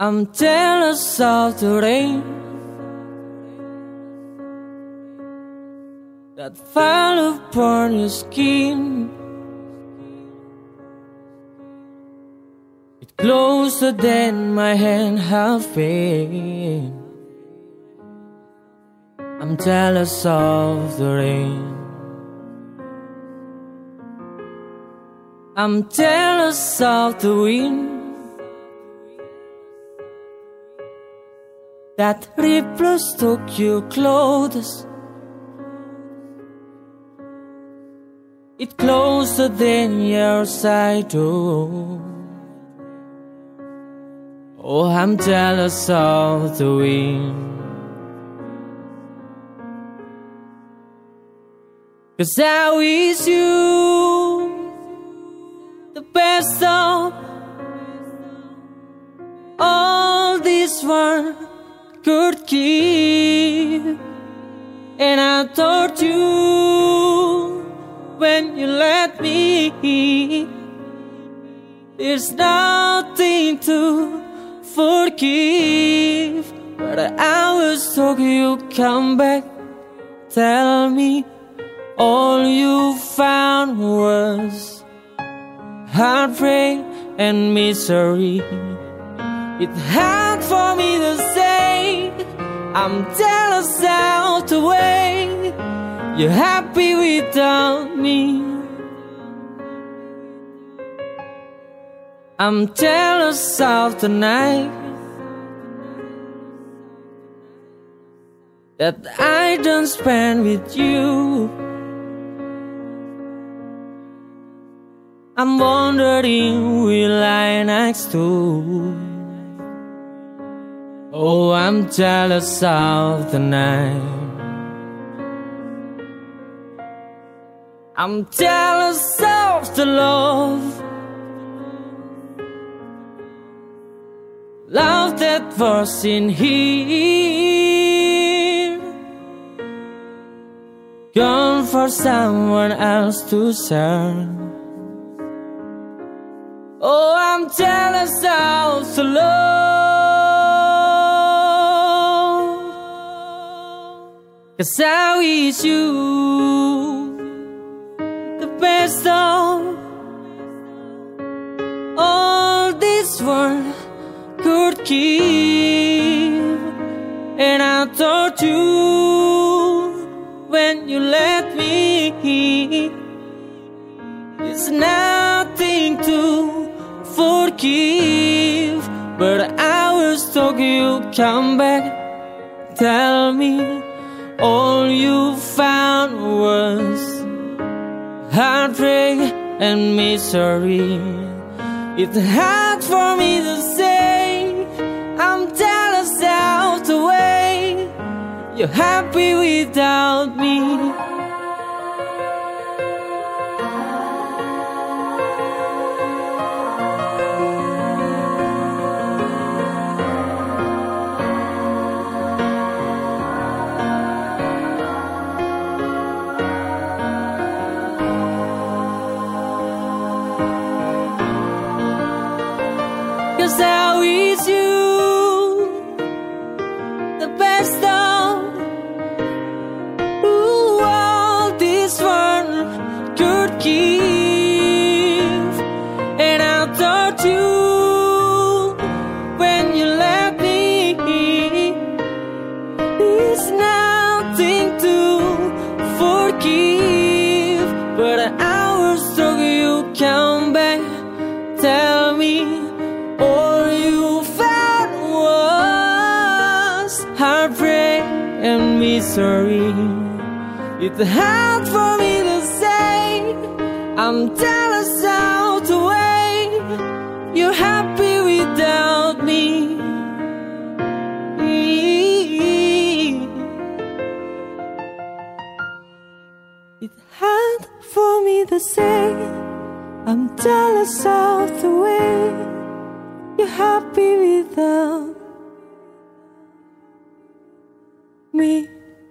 I'm jealous of the rain that fell upon your skin. It closer than my hand have been. I'm jealous of the rain. I'm jealous of the wind. That ripples took your clothes. It closer than your side door. Oh, I'm jealous of the wind. Cause I wish you the best of all this world could give. And I told you when you let me, there's nothing to forgive. But I was told you come back, tell me all you found was heartbreak and misery. It's hard for me to say I'm jealous out the way. You're happy without me. I'm jealous of the night. That I don't spend with you. I'm wondering will I next to Oh, I'm jealous of the night. I'm jealous of the love. Love that was in here. Gone for someone else to serve. Oh, I'm jealous of the love. Cause I wish you the best of all this world could give. And I told you when you let me, it's nothing to forgive. But I was told you come back, tell me all you found was heartbreak and misery. It's hard for me to say I'm jealous out the way you're happy without me. Misery. It's hard for me to say I'm jealous out the way you're happy without me. It's hard for me to say I'm jealous of the way you're happy without me.